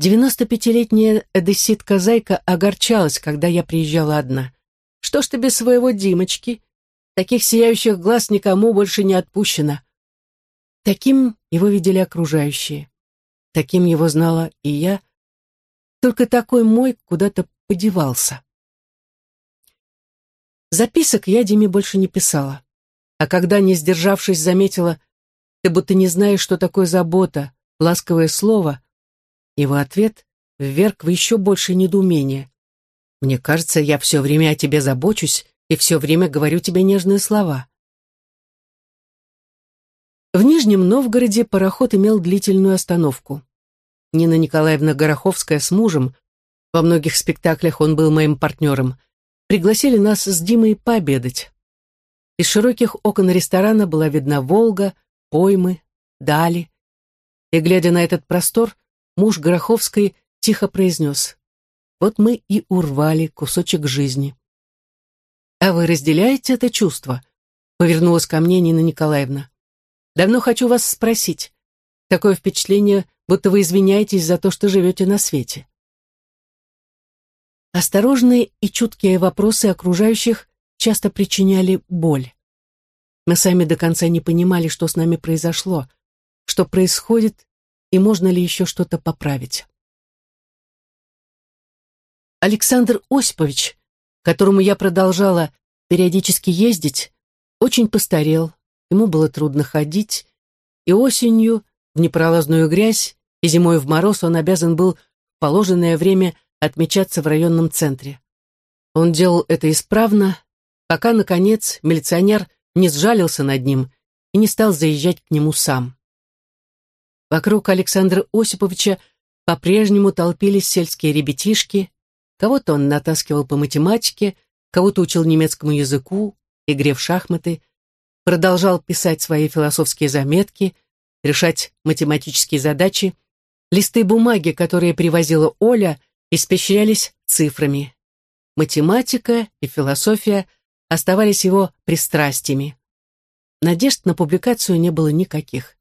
95-летняя эдесситка-зайка огорчалась, когда я приезжала одна. Что ж ты без своего Димочки? Таких сияющих глаз никому больше не отпущено. Таким его видели окружающие. Таким его знала и я. Только такой мой куда-то подевался. Записок я Диме больше не писала. А когда, не сдержавшись, заметила, ты будто не знаешь, что такое забота, ласковое слово, его ответ вверг в еще большее недоумение. Мне кажется, я все время о тебе забочусь и все время говорю тебе нежные слова. В Нижнем Новгороде пароход имел длительную остановку. Нина Николаевна Гороховская с мужем, во многих спектаклях он был моим партнером, пригласили нас с Димой пообедать. Из широких окон ресторана была видна Волга, поймы, дали. И, глядя на этот простор, муж Гороховской тихо произнес, «Вот мы и урвали кусочек жизни». «А вы разделяете это чувство?» — повернулась ко мне Нина Николаевна. «Давно хочу вас спросить. Такое впечатление, будто вы извиняетесь за то, что живете на свете». Осторожные и чуткие вопросы окружающих часто причиняли боль. Мы сами до конца не понимали, что с нами произошло, что происходит и можно ли еще что-то поправить. Александр Осипович, которому я продолжала периодически ездить, очень постарел, ему было трудно ходить, и осенью в непролазную грязь и зимой в мороз он обязан был в положенное время отмечаться в районном центре. Он делал это исправно, пока, наконец, милиционер не сжалился над ним и не стал заезжать к нему сам. Вокруг Александра Осиповича по-прежнему толпились сельские ребятишки, кого-то он натаскивал по математике, кого-то учил немецкому языку, игре в шахматы, продолжал писать свои философские заметки, решать математические задачи. Листы бумаги, которые привозила Оля, испещрялись цифрами. Математика и философия оставались его пристрастиями. Надежд на публикацию не было никаких.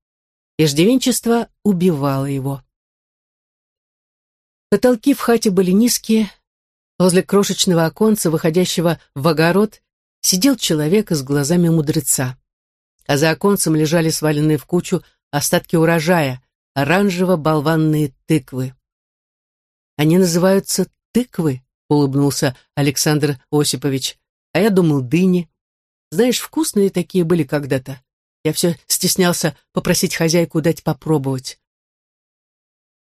Иждивенчество убивало его. Потолки в хате были низкие. Возле крошечного оконца, выходящего в огород, сидел человек с глазами мудреца. А за оконцем лежали сваленные в кучу остатки урожая, оранжево-болванные тыквы. «Они называются тыквы», — улыбнулся Александр Осипович. «А я думал, дыни. Знаешь, вкусные такие были когда-то. Я все стеснялся попросить хозяйку дать попробовать.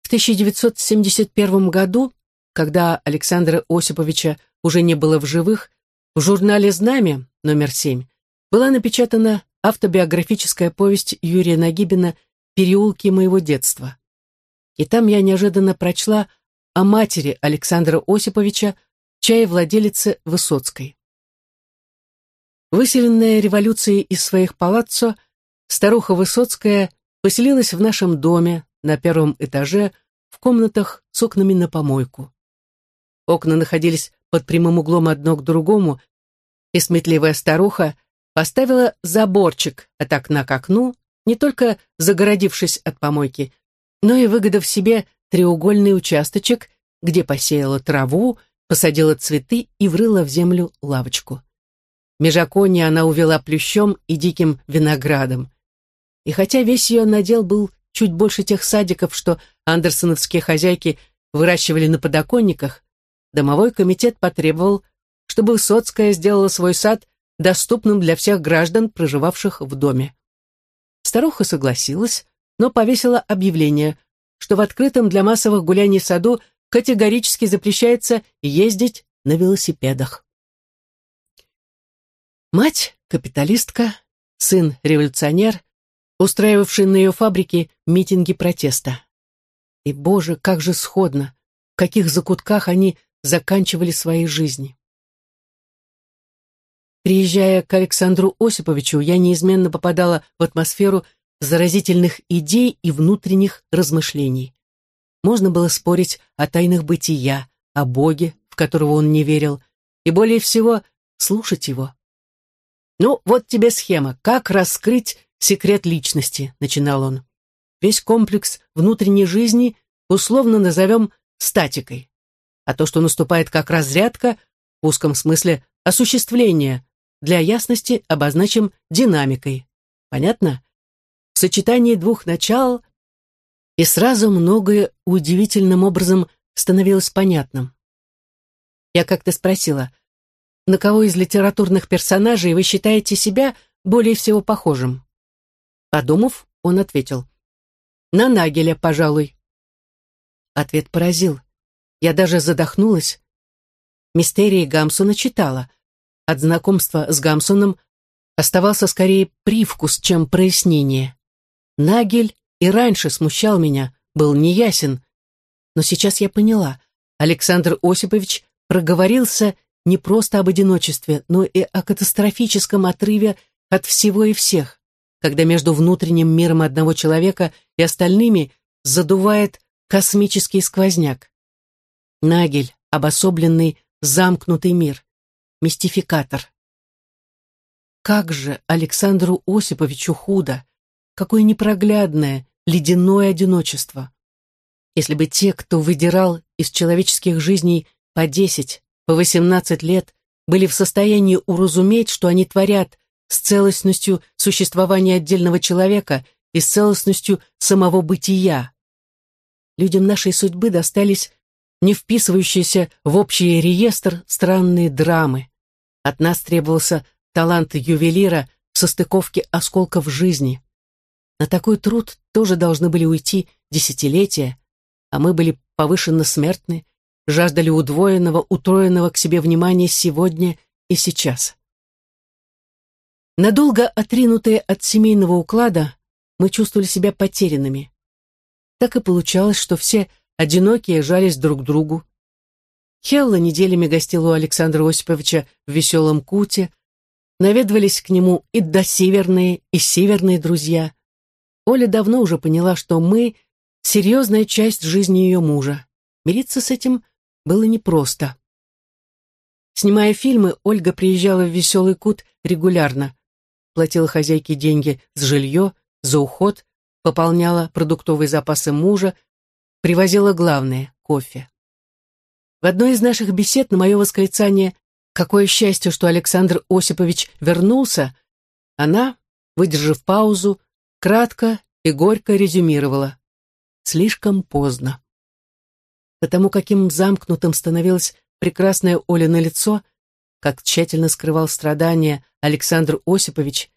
В 1971 году, когда Александра Осиповича уже не было в живых, в журнале «Знамя» номер 7 была напечатана автобиографическая повесть Юрия Нагибина «Переулки моего детства». И там я неожиданно прочла о матери Александра Осиповича, чае владелице Высоцкой. Выселенная революцией из своих палаццо, Старуха Высоцкая поселилась в нашем доме на первом этаже в комнатах с окнами на помойку. Окна находились под прямым углом одно к другому, и сметливая старуха поставила заборчик от окна к окну, не только загородившись от помойки, но и выгодав себе треугольный участочек, где посеяла траву, посадила цветы и врыла в землю лавочку. Межаконье она увела плющом и диким виноградом. И хотя весь ее надел был чуть больше тех садиков, что андерсоновские хозяйки выращивали на подоконниках, домовой комитет потребовал, чтобы Высоцкая сделала свой сад доступным для всех граждан, проживавших в доме. Старуха согласилась, но повесила объявление, что в открытом для массовых гуляний саду категорически запрещается ездить на велосипедах. Мать — капиталистка, сын — революционер, устраивавший на ее фабрике митинги протеста. И, боже, как же сходно, в каких закутках они заканчивали свои жизни. Приезжая к Александру Осиповичу, я неизменно попадала в атмосферу заразительных идей и внутренних размышлений. Можно было спорить о тайнах бытия, о Боге, в которого он не верил, и более всего слушать его. Ну, вот тебе схема, как раскрыть секрет личности», — начинал он. «Весь комплекс внутренней жизни условно назовем статикой, а то, что наступает как разрядка, в узком смысле осуществление, для ясности обозначим динамикой. Понятно? В сочетании двух начал и сразу многое удивительным образом становилось понятным. Я как-то спросила, на кого из литературных персонажей вы считаете себя более всего похожим? Подумав, он ответил, на Нагеля, пожалуй. Ответ поразил. Я даже задохнулась. Мистерии Гамсона читала. От знакомства с Гамсоном оставался скорее привкус, чем прояснение. Нагель и раньше смущал меня, был неясен. Но сейчас я поняла, Александр Осипович проговорился не просто об одиночестве, но и о катастрофическом отрыве от всего и всех, когда между внутренним миром одного человека и остальными задувает космический сквозняк. Нагель, обособленный, замкнутый мир, мистификатор. Как же Александру Осиповичу худо, какое непроглядное, ледяное одиночество. Если бы те, кто выдирал из человеческих жизней по десять, по восемнадцать лет, были в состоянии уразуметь, что они творят с целостностью существования отдельного человека и с целостностью самого бытия. Людям нашей судьбы достались не вписывающиеся в общий реестр странные драмы. От нас требовался талант ювелира в состыковке осколков жизни. На такой труд тоже должны были уйти десятилетия, а мы были повышенно смертны, жаждали удвоенного, утроенного к себе внимания сегодня и сейчас. Надолго отринутые от семейного уклада, мы чувствовали себя потерянными. Так и получалось, что все одинокие жались друг к другу. Хелла неделями гостила у Александра Осиповича в веселом куте, наведывались к нему и до северные, и северные друзья. Оля давно уже поняла, что мы — серьезная часть жизни ее мужа. Мириться с этим было непросто. Снимая фильмы, Ольга приезжала в веселый кут регулярно, платила хозяйке деньги с жилье, за уход, пополняла продуктовые запасы мужа, привозила главное — кофе. В одной из наших бесед на мое восклицание «Какое счастье, что Александр Осипович вернулся!» она, выдержав паузу, кратко и горько резюмировала. Слишком поздно. Потому каким замкнутым становилось прекрасное Оля на лицо, как тщательно скрывал страдания Александр Осипович,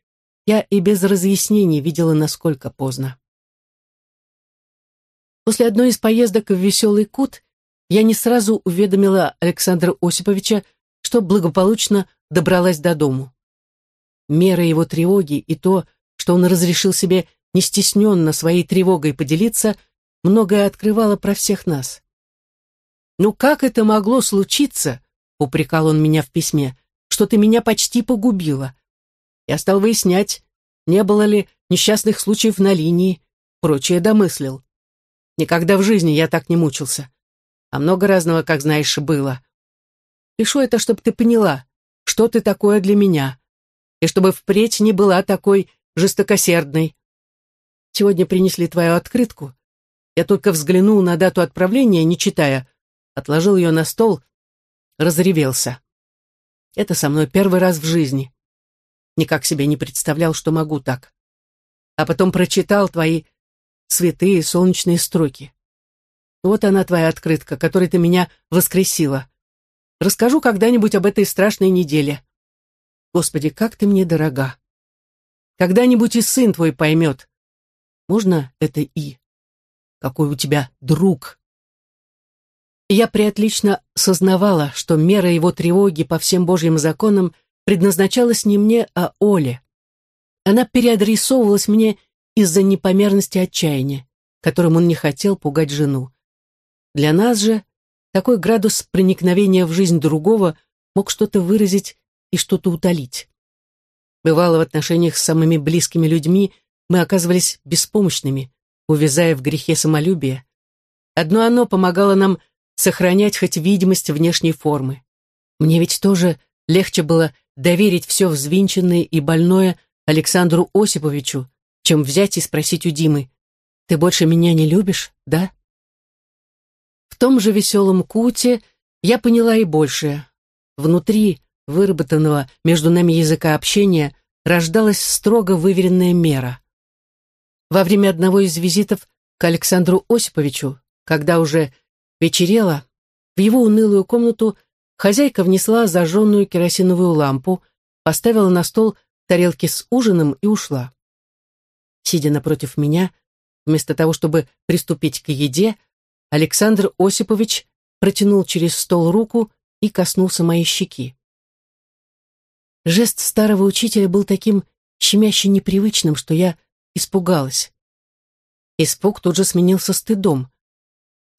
я и без разъяснений видела, насколько поздно. После одной из поездок в Веселый Кут я не сразу уведомила Александра Осиповича, что благополучно добралась до дому. Мера его тревоги и то, что он разрешил себе не стесненно своей тревогой поделиться, многое открывало про всех нас. «Ну как это могло случиться?» — упрекал он меня в письме, «что ты меня почти погубила. Я стал выяснять, не было ли несчастных случаев на линии, прочее домыслил. Никогда в жизни я так не мучился. А много разного, как знаешь, было. Пишу это, чтобы ты поняла, что ты такое для меня, и чтобы впредь не была такой жестокосердной. Сегодня принесли твою открытку. Я только взглянул на дату отправления, не читая, отложил ее на стол, разревелся. Это со мной первый раз в жизни. Никак себе не представлял, что могу так. А потом прочитал твои святые солнечные строки. Вот она, твоя открытка, которой ты меня воскресила. Расскажу когда-нибудь об этой страшной неделе. Господи, как ты мне дорога. Когда-нибудь и сын твой поймет. Можно это «и»? Какой у тебя друг. Я преотлично сознавала, что мера его тревоги по всем божьим законам предназначалась не мне, а Оле. Она переадресовывалась мне из-за непомерности отчаяния, которым он не хотел пугать жену. Для нас же такой градус проникновения в жизнь другого мог что-то выразить и что-то утолить. Бывало, в отношениях с самыми близкими людьми мы оказывались беспомощными, увязая в грехе самолюбия. Одно оно помогало нам сохранять хоть видимость внешней формы. Мне ведь тоже легче было доверить все взвинченное и больное Александру Осиповичу, чем взять и спросить у Димы, «Ты больше меня не любишь, да?» том же веселом куте я поняла и большее. Внутри выработанного между нами языка общения рождалась строго выверенная мера. Во время одного из визитов к Александру Осиповичу, когда уже вечерело, в его унылую комнату хозяйка внесла зажженную керосиновую лампу, поставила на стол тарелки с ужином и ушла. Сидя напротив меня, вместо того, чтобы приступить к еде, Александр Осипович протянул через стол руку и коснулся моей щеки. Жест старого учителя был таким щемяще непривычным, что я испугалась. Испуг тут же сменился стыдом.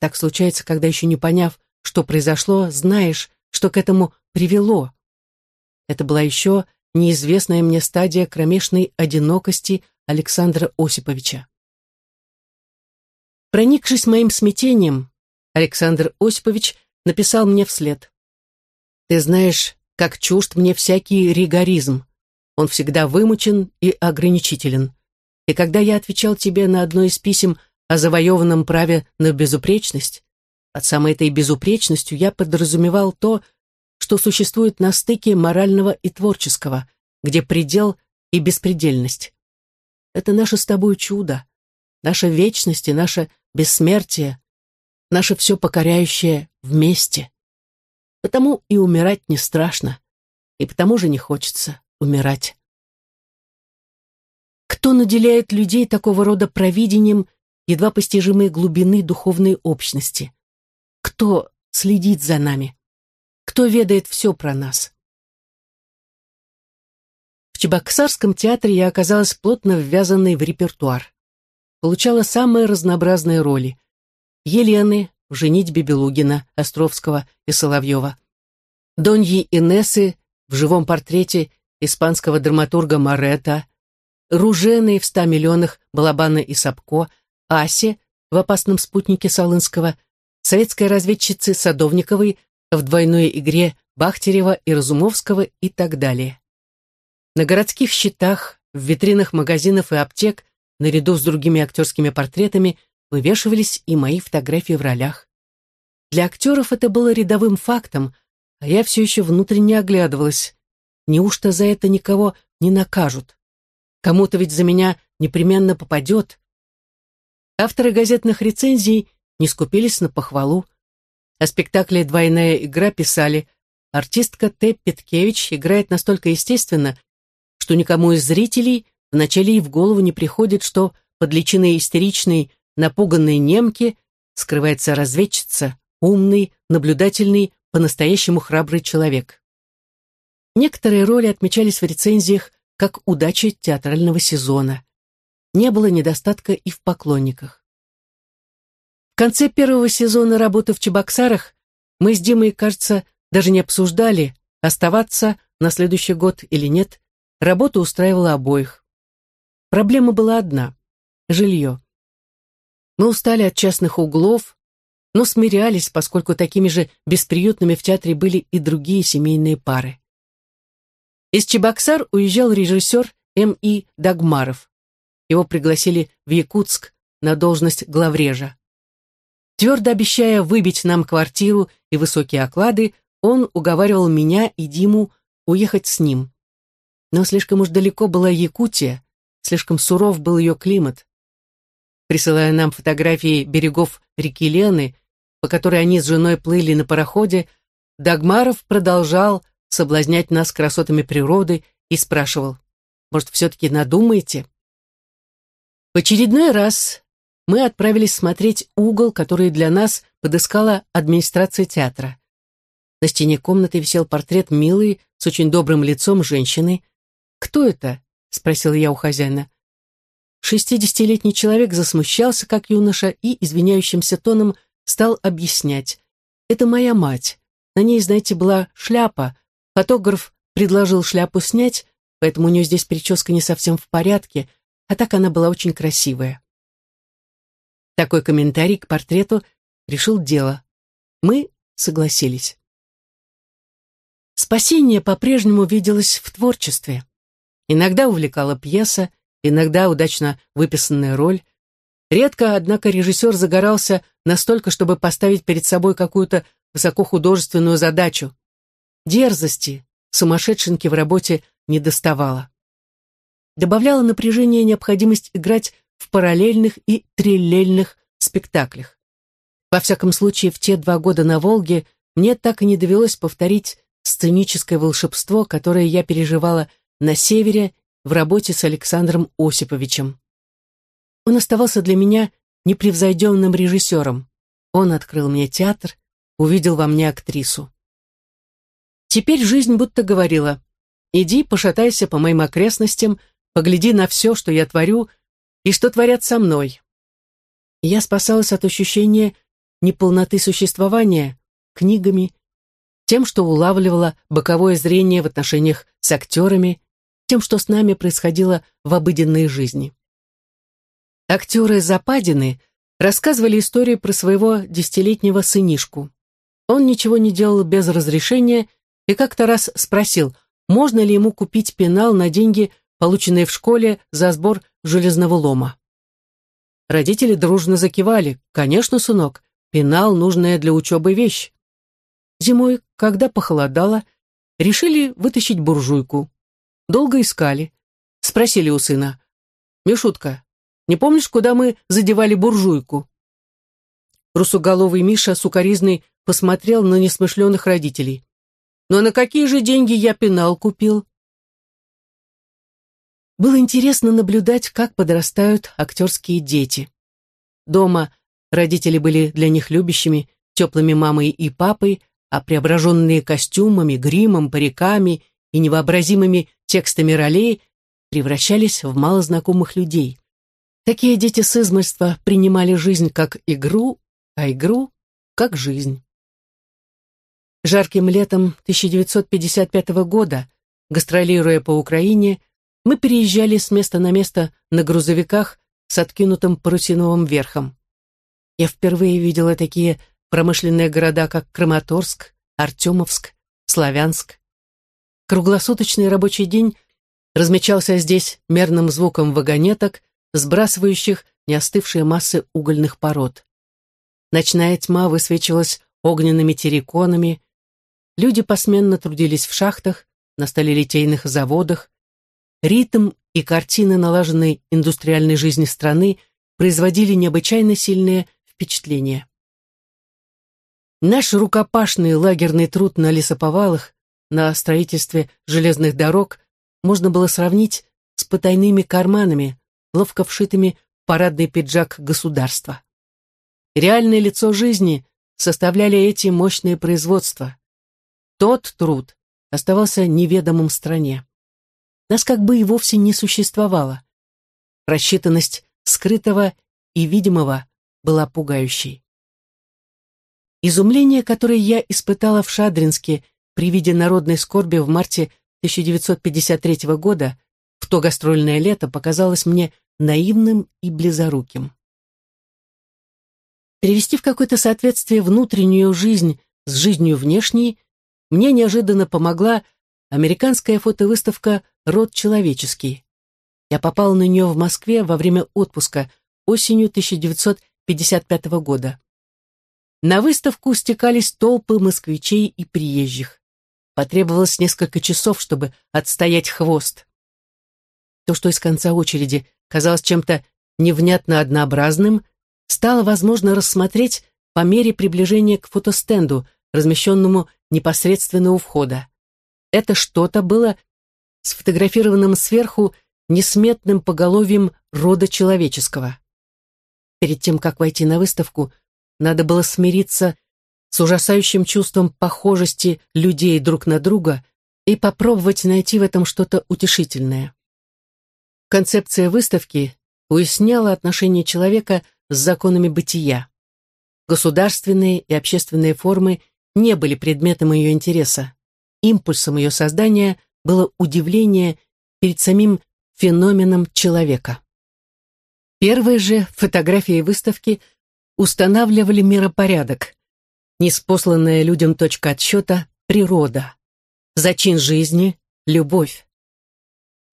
Так случается, когда еще не поняв, что произошло, знаешь, что к этому привело. Это была еще неизвестная мне стадия кромешной одинокости Александра Осиповича. Проникшись моим смятением, Александр Осипович написал мне вслед. «Ты знаешь, как чужд мне всякий ригоризм. Он всегда вымучен и ограничителен. И когда я отвечал тебе на одно из писем о завоеванном праве на безупречность, под самой этой безупречностью я подразумевал то, что существует на стыке морального и творческого, где предел и беспредельность. Это наше с тобой чудо, наша вечность и наше бессмертие, наше все покоряющее вместе. Потому и умирать не страшно, и потому же не хочется умирать. Кто наделяет людей такого рода провидением едва постижимой глубины духовной общности? Кто следит за нами? Кто ведает все про нас? В Чебоксарском театре я оказалась плотно ввязанной в репертуар. Получала самые разнообразные роли. Елены, в «Женитьбе Белугина», Островского и Соловьева. Доньи Инессы в живом портрете испанского драматурга Марета, Ружены в «Ста миллионах» Балабана и Сапко, Асе в «Опасном спутнике» Солынского, советской разведчицы Садовниковой в двойной игре Бахтерева и Разумовского и так далее. На городских счетах, в витринах магазинов и аптек, наряду с другими актерскими портретами, вывешивались и мои фотографии в ролях. Для актеров это было рядовым фактом, а я все еще внутренне оглядывалась. Неужто за это никого не накажут? Кому-то ведь за меня непременно попадет. Авторы газетных рецензий не скупились на похвалу. О спектакле «Двойная игра» писали «Артистка Т. Петкевич играет настолько естественно, что никому из зрителей вначале и в голову не приходит, что под личиной истеричной напуганной немки скрывается разведчица, умный, наблюдательный, по-настоящему храбрый человек. Некоторые роли отмечались в рецензиях как удача театрального сезона. Не было недостатка и в поклонниках. В конце первого сезона работы в Чебоксарах мы с Димой, кажется, даже не обсуждали, оставаться на следующий год или нет. Работа устраивала обоих. Проблема была одна – жилье. Мы устали от частных углов, но смирялись, поскольку такими же бесприютными в театре были и другие семейные пары. Из Чебоксар уезжал режиссер М.И. Дагмаров. Его пригласили в Якутск на должность главрежа. Твердо обещая выбить нам квартиру и высокие оклады, он уговаривал меня и Диму уехать с ним. Но слишком уж далеко была Якутия, слишком суров был ее климат присылая нам фотографии берегов реки Лены, по которой они с женой плыли на пароходе, Дагмаров продолжал соблазнять нас красотами природы и спрашивал, может, все-таки надумаете? В очередной раз мы отправились смотреть угол, который для нас подыскала администрация театра. На стене комнаты висел портрет милой, с очень добрым лицом женщины. «Кто это?» — спросила я у хозяина. Шестидесятилетний человек засмущался, как юноша, и извиняющимся тоном стал объяснять. «Это моя мать. На ней, знаете, была шляпа. Фотограф предложил шляпу снять, поэтому у нее здесь прическа не совсем в порядке, а так она была очень красивая». Такой комментарий к портрету решил дело. Мы согласились. Спасение по-прежнему виделось в творчестве. Иногда увлекала пьеса, иногда удачно выписанная роль. Редко, однако, режиссер загорался настолько, чтобы поставить перед собой какую-то высокохудожественную задачу. Дерзости, сумасшедшенки в работе не доставало. Добавляла напряжение необходимость играть в параллельных и триллельных спектаклях. Во всяком случае, в те два года на Волге мне так и не довелось повторить сценическое волшебство, которое я переживала на севере в работе с Александром Осиповичем. Он оставался для меня непревзойденным режиссером. Он открыл мне театр, увидел во мне актрису. Теперь жизнь будто говорила, иди пошатайся по моим окрестностям, погляди на все, что я творю и что творят со мной. я спасалась от ощущения неполноты существования книгами, тем, что улавливала боковое зрение в отношениях с актерами, тем, что с нами происходило в обыденной жизни. Актеры Западины рассказывали историю про своего десятилетнего сынишку. Он ничего не делал без разрешения и как-то раз спросил, можно ли ему купить пенал на деньги, полученные в школе за сбор железного лома. Родители дружно закивали. «Конечно, сынок, пенал — нужная для учебы вещь». Зимой, когда похолодало, решили вытащить буржуйку. Долго искали. Спросили у сына. «Мишутка, не помнишь, куда мы задевали буржуйку?» Русуголовый Миша сукоризный посмотрел на несмышленых родителей. «Ну а на какие же деньги я пенал купил?» Было интересно наблюдать, как подрастают актерские дети. Дома родители были для них любящими, теплыми мамой и папой, а преображенные костюмами, гримом, париками и невообразимыми текстами ролей превращались в малознакомых людей. Такие дети с измольства принимали жизнь как игру, а игру как жизнь. Жарким летом 1955 года, гастролируя по Украине, мы переезжали с места на место на грузовиках с откинутым парусиновым верхом. Я впервые видела такие промышленные города, как Краматорск, Артемовск, Славянск. Круглосуточный рабочий день размечался здесь мерным звуком вагонеток, сбрасывающих неостывшие массы угольных пород. Ночная тьма высвечивалась огненными терриконами, люди посменно трудились в шахтах, на сталелитейных заводах. Ритм и картины налаженной индустриальной жизни страны производили необычайно сильные впечатления. Наш рукопашный лагерный труд на лесоповалах, на строительстве железных дорог можно было сравнить с потайными карманами, ловко вшитыми в парадный пиджак государства. Реальное лицо жизни составляли эти мощные производства. Тот труд оставался неведомым стране. Нас как бы и вовсе не существовало. Рассчитанность скрытого и видимого была пугающей. Изумление, которое я испытала в Шадринске при виде народной скорби в марте 1953 года, в то гастрольное лето, показалось мне наивным и близоруким. Перевести в какое-то соответствие внутреннюю жизнь с жизнью внешней мне неожиданно помогла американская фотовыставка «Род человеческий». Я попал на нее в Москве во время отпуска осенью 1955 года. На выставку стекались толпы москвичей и приезжих. Потребовалось несколько часов, чтобы отстоять хвост. То, что из конца очереди казалось чем-то невнятно однообразным, стало возможно рассмотреть по мере приближения к фотостенду, размещенному непосредственно у входа. Это что-то было сфотографированным сверху несметным поголовьем рода человеческого. Перед тем, как войти на выставку, надо было смириться с ужасающим чувством похожести людей друг на друга и попробовать найти в этом что-то утешительное. Концепция выставки уясняла отношение человека с законами бытия. Государственные и общественные формы не были предметом ее интереса. Импульсом ее создания было удивление перед самим феноменом человека. Первые же фотографии выставки устанавливали миропорядок. Неспосланная людям точка отсчета — природа. Зачин жизни — любовь.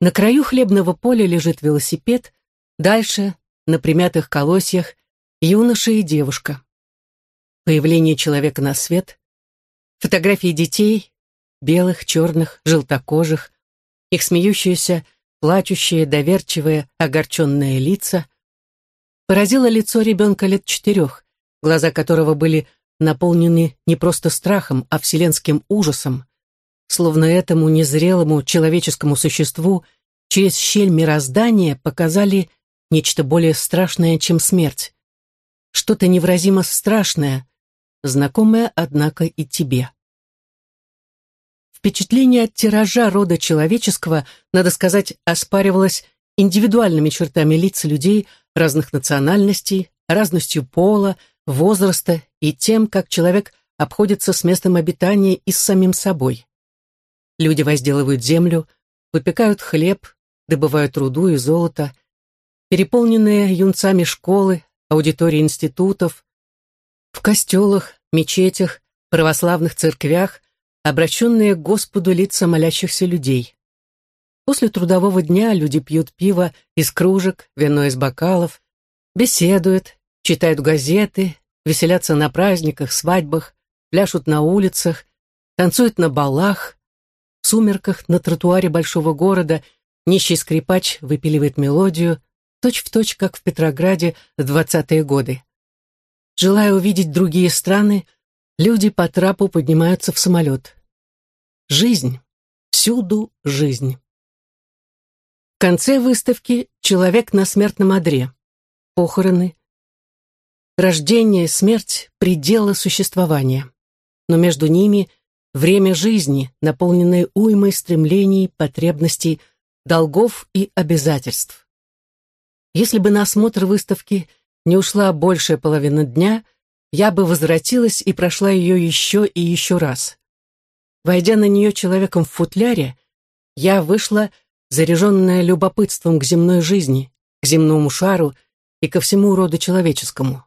На краю хлебного поля лежит велосипед, дальше, на примятых колосьях юноша и девушка. Появление человека на свет, фотографии детей, белых, черных, желтокожих, их смеющиеся, плачущие, доверчивые, огорченные лица. Поразило лицо ребенка лет четырех, глаза которого были наполнены не просто страхом, а вселенским ужасом, словно этому незрелому человеческому существу через щель мироздания показали нечто более страшное, чем смерть. Что-то невыразимо страшное, знакомое, однако, и тебе. Впечатление от тиража рода человеческого, надо сказать, оспаривалось индивидуальными чертами лиц людей разных национальностей, разностью пола, возраста и тем, как человек обходится с местом обитания и с самим собой. Люди возделывают землю, выпекают хлеб, добывают руду и золото, переполненные юнцами школы, аудитории институтов, в костелах, мечетях, православных церквях, обращенные к Господу лица молящихся людей. После трудового дня люди пьют пиво из кружек, вино из бокалов, беседуют, читают газеты, веселятся на праздниках, свадьбах, пляшут на улицах, танцуют на балах. В сумерках на тротуаре большого города нищий скрипач выпиливает мелодию, точь-в-точь, точь, как в Петрограде в двадцатые годы. Желая увидеть другие страны, люди по трапу поднимаются в самолет. Жизнь. Всюду жизнь. В конце выставки «Человек на смертном одре». Похороны, Рождение, смерть — пределы существования. Но между ними время жизни, наполненное уймой стремлений, потребностей, долгов и обязательств. Если бы на осмотр выставки не ушла большая половина дня, я бы возвратилась и прошла ее еще и еще раз. Войдя на нее человеком в футляре, я вышла, заряженная любопытством к земной жизни, к земному шару и ко всему роду человеческому.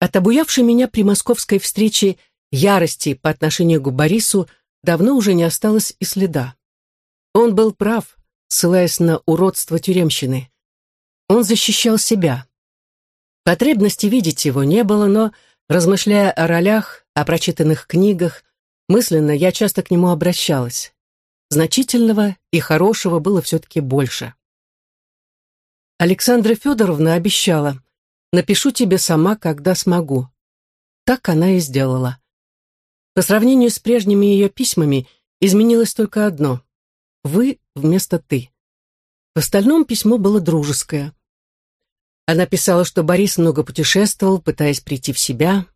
От обуявшей меня при московской встрече ярости по отношению к Борису давно уже не осталось и следа. Он был прав, ссылаясь на уродство тюремщины. Он защищал себя. Потребности видеть его не было, но, размышляя о ролях, о прочитанных книгах, мысленно я часто к нему обращалась. Значительного и хорошего было все-таки больше. Александра Федоровна обещала, Напишу тебе сама, когда смогу». Так она и сделала. По сравнению с прежними ее письмами изменилось только одно. «Вы» вместо «ты». В остальном письмо было дружеское. Она писала, что Борис много путешествовал, пытаясь прийти в себя,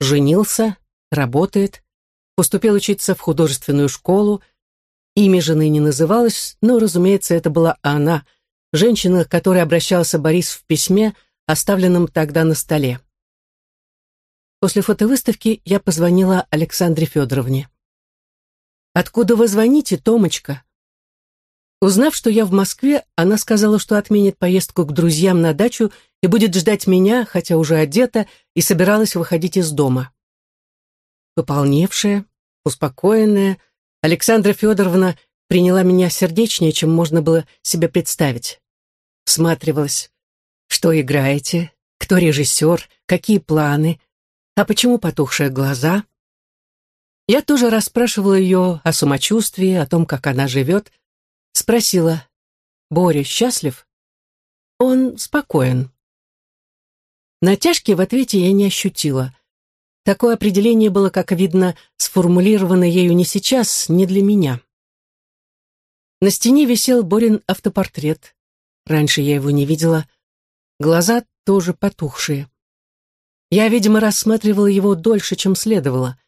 женился, работает, поступил учиться в художественную школу, имя жены не называлось, но, разумеется, это была она, женщина, к которой обращался Борис в письме – оставленном тогда на столе. После фотовыставки я позвонила Александре Федоровне. «Откуда вы звоните, Томочка?» Узнав, что я в Москве, она сказала, что отменит поездку к друзьям на дачу и будет ждать меня, хотя уже одета, и собиралась выходить из дома. Пополневшая, успокоенная, Александра Федоровна приняла меня сердечнее, чем можно было себе представить. Всматривалась. Что играете? Кто режиссер? Какие планы? А почему потухшие глаза? Я тоже расспрашивала ее о самочувствии, о том, как она живет. Спросила, Боря счастлив? Он спокоен. Натяжки в ответе я не ощутила. Такое определение было, как видно, сформулировано ею не сейчас, не для меня. На стене висел Борин автопортрет. Раньше я его не видела глаза тоже потухшие. Я, видимо, рассматривала его дольше, чем следовало.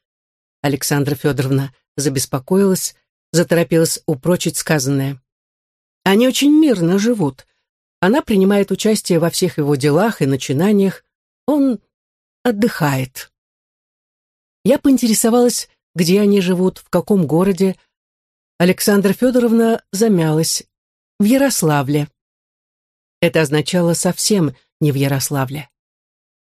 Александра Федоровна забеспокоилась, заторопилась упрочить сказанное. Они очень мирно живут. Она принимает участие во всех его делах и начинаниях. Он отдыхает. Я поинтересовалась, где они живут, в каком городе. Александра Федоровна замялась. В Ярославле. Это означало совсем не в Ярославле.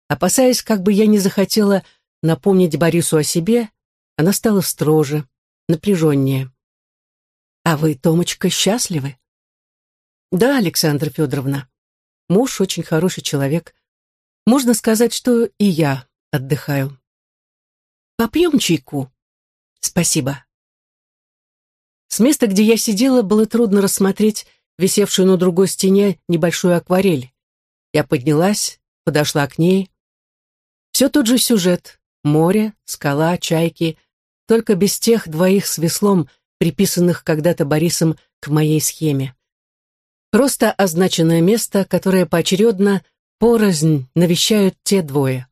Опасаясь, как бы я не захотела напомнить Борису о себе, она стала строже, напряженнее. «А вы, Томочка, счастливы?» «Да, Александра Федоровна. Муж очень хороший человек. Можно сказать, что и я отдыхаю. Попьем чайку? Спасибо. С места, где я сидела, было трудно рассмотреть висевшую на другой стене небольшую акварель. Я поднялась, подошла к ней. Все тот же сюжет. Море, скала, чайки, только без тех двоих с веслом, приписанных когда-то Борисом к моей схеме. Просто означенное место, которое поочередно, порознь навещают те двое.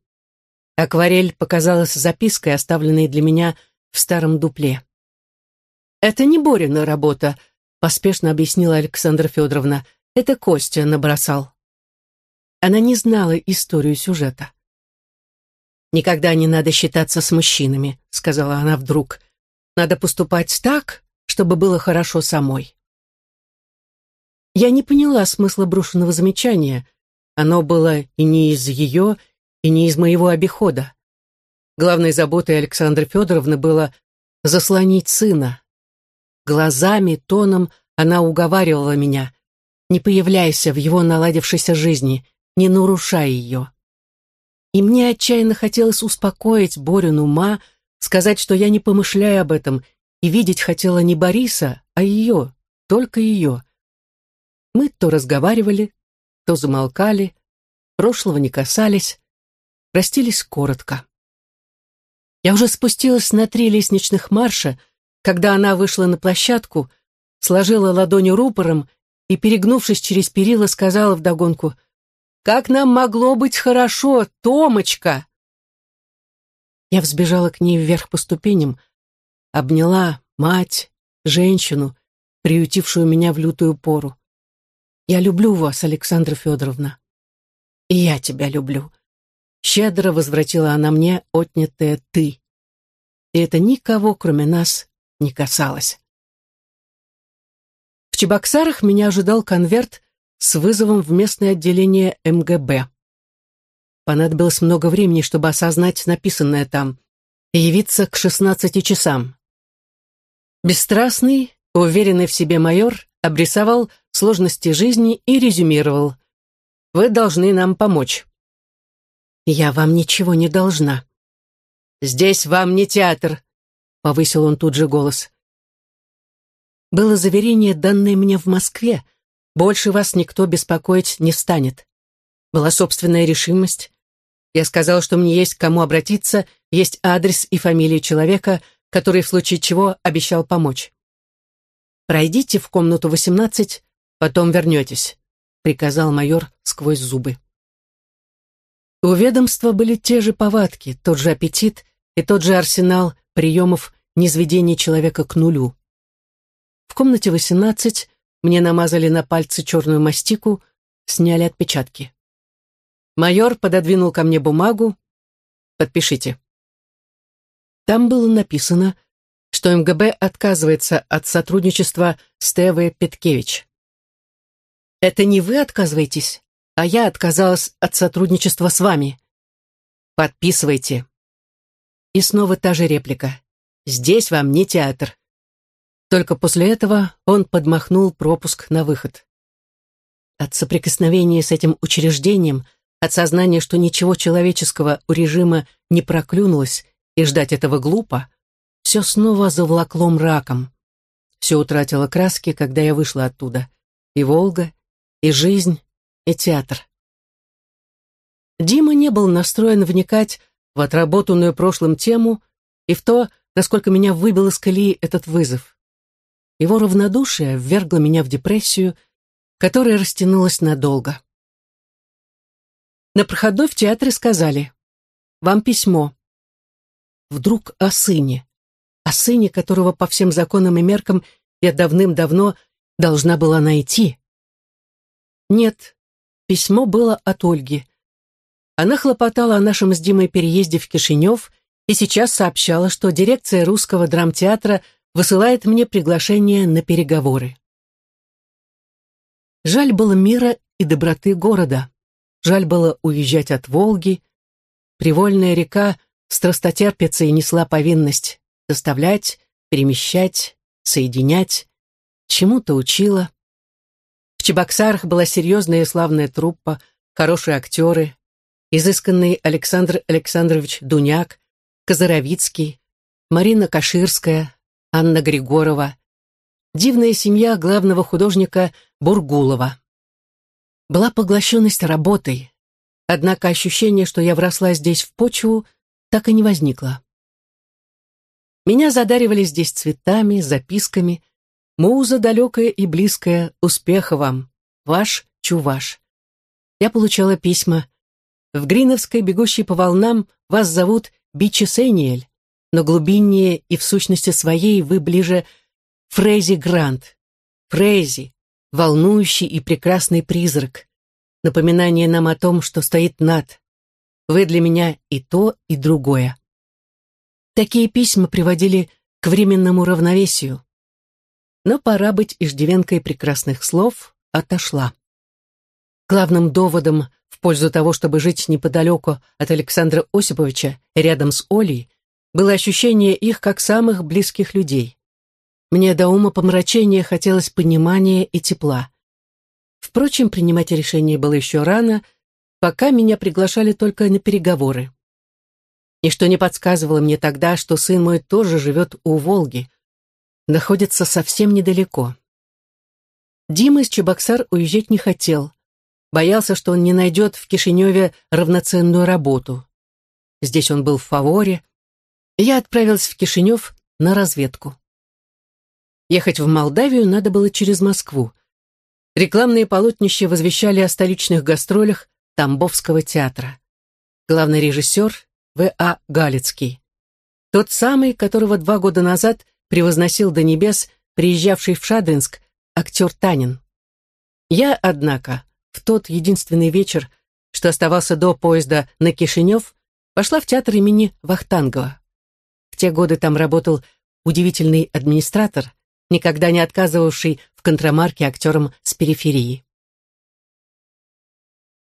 Акварель показалась запиской, оставленной для меня в старом дупле. «Это не Борина работа», — поспешно объяснила Александра Федоровна. «Это Костя набросал». Она не знала историю сюжета. «Никогда не надо считаться с мужчинами», — сказала она вдруг. «Надо поступать так, чтобы было хорошо самой». Я не поняла смысла брошенного замечания. Оно было и не из ее, и не из моего обихода. Главной заботой Александры Федоровны было заслонить сына. Глазами, тоном она уговаривала меня. Не появляйся в его наладившейся жизни, не нарушай ее. И мне отчаянно хотелось успокоить Борину ма, сказать, что я не помышляю об этом, и видеть хотела не Бориса, а ее, только ее. Мы то разговаривали, то замолкали, прошлого не касались, простились коротко. Я уже спустилась на три лестничных марша, когда она вышла на площадку, сложила ладони рупором и, перегнувшись через перила, сказала вдогонку «Как нам могло быть хорошо, Томочка!» Я взбежала к ней вверх по ступеням, обняла мать, женщину, приютившую меня в лютую пору. Я люблю вас, Александра Федоровна. И я тебя люблю. Щедро возвратила она мне отнятое «ты». И это никого, кроме нас, не касалось. В Чебоксарах меня ожидал конверт с вызовом в местное отделение МГБ. Понадобилось много времени, чтобы осознать написанное там и явиться к 16 часам. Бесстрастный, уверенный в себе майор обрисовал сложности жизни и резюмировал. «Вы должны нам помочь». «Я вам ничего не должна». «Здесь вам не театр», — повысил он тут же голос. «Было заверение, данное мне в Москве. Больше вас никто беспокоить не станет. Была собственная решимость. Я сказал, что мне есть к кому обратиться, есть адрес и фамилия человека, который в случае чего обещал помочь. «Пройдите в комнату 18, потом вернетесь», — приказал майор сквозь зубы. У ведомства были те же повадки, тот же аппетит и тот же арсенал приемов низведения человека к нулю. В комнате 18 мне намазали на пальцы черную мастику, сняли отпечатки. Майор пододвинул ко мне бумагу. «Подпишите». Там было написано что МГБ отказывается от сотрудничества с ТВ Петкевич. Это не вы отказываетесь, а я отказалась от сотрудничества с вами. Подписывайте. И снова та же реплика. Здесь вам не театр. Только после этого он подмахнул пропуск на выход. От соприкосновения с этим учреждением, от сознания, что ничего человеческого у режима не проклюнулось, и ждать этого глупо, все снова заволокло мраком. Все утратило краски, когда я вышла оттуда. И Волга, и жизнь, и театр. Дима не был настроен вникать в отработанную прошлым тему и в то, насколько меня выбил из колеи этот вызов. Его равнодушие ввергло меня в депрессию, которая растянулась надолго. На проходной в театре сказали «Вам письмо». Вдруг о сыне о сыне, которого по всем законам и меркам я давным-давно должна была найти. Нет, письмо было от Ольги. Она хлопотала о нашем с Димой переезде в Кишинев и сейчас сообщала, что дирекция русского драмтеатра высылает мне приглашение на переговоры. Жаль было мира и доброты города. Жаль было уезжать от Волги. Привольная река страстотерпица и несла повинность доставлять, перемещать, соединять, чему-то учила. В Чебоксарах была серьезная и славная труппа, хорошие актеры, изысканный Александр Александрович Дуняк, Казаровицкий, Марина Каширская, Анна Григорова, дивная семья главного художника Бургулова. Была поглощенность работой, однако ощущение, что я вросла здесь в почву, так и не возникло. Меня задаривали здесь цветами, записками. Муза далекая и близкая, успеха вам. Ваш Чуваш. Я получала письма. В Гриновской, бегущей по волнам, вас зовут Бичи Сейниэль, но глубиннее и в сущности своей вы ближе Фрейзи Грант. Фрейзи, волнующий и прекрасный призрак. Напоминание нам о том, что стоит над. Вы для меня и то, и другое. Такие письма приводили к временному равновесию. Но пора быть иждивенкой прекрасных слов отошла. Главным доводом в пользу того, чтобы жить неподалеку от Александра Осиповича, рядом с Олей, было ощущение их как самых близких людей. Мне до ума помрачения хотелось понимания и тепла. Впрочем, принимать решение было еще рано, пока меня приглашали только на переговоры. И что не подсказывало мне тогда, что сын мой тоже живет у Волги, находится совсем недалеко. Дима из Чебоксар уезжать не хотел, боялся, что он не найдет в Кишиневе равноценную работу. Здесь он был в фаворе, и я отправилась в Кишинев на разведку. Ехать в Молдавию надо было через Москву. Рекламные полотнища возвещали о столичных гастролях Тамбовского театра. Главный режиссер В.А. Галицкий. Тот самый, которого два года назад превозносил до небес приезжавший в Шадринск актер Танин. Я, однако, в тот единственный вечер, что оставался до поезда на Кишинев, пошла в театр имени Вахтангова. В те годы там работал удивительный администратор, никогда не отказывавший в контрамарке актерам с периферии.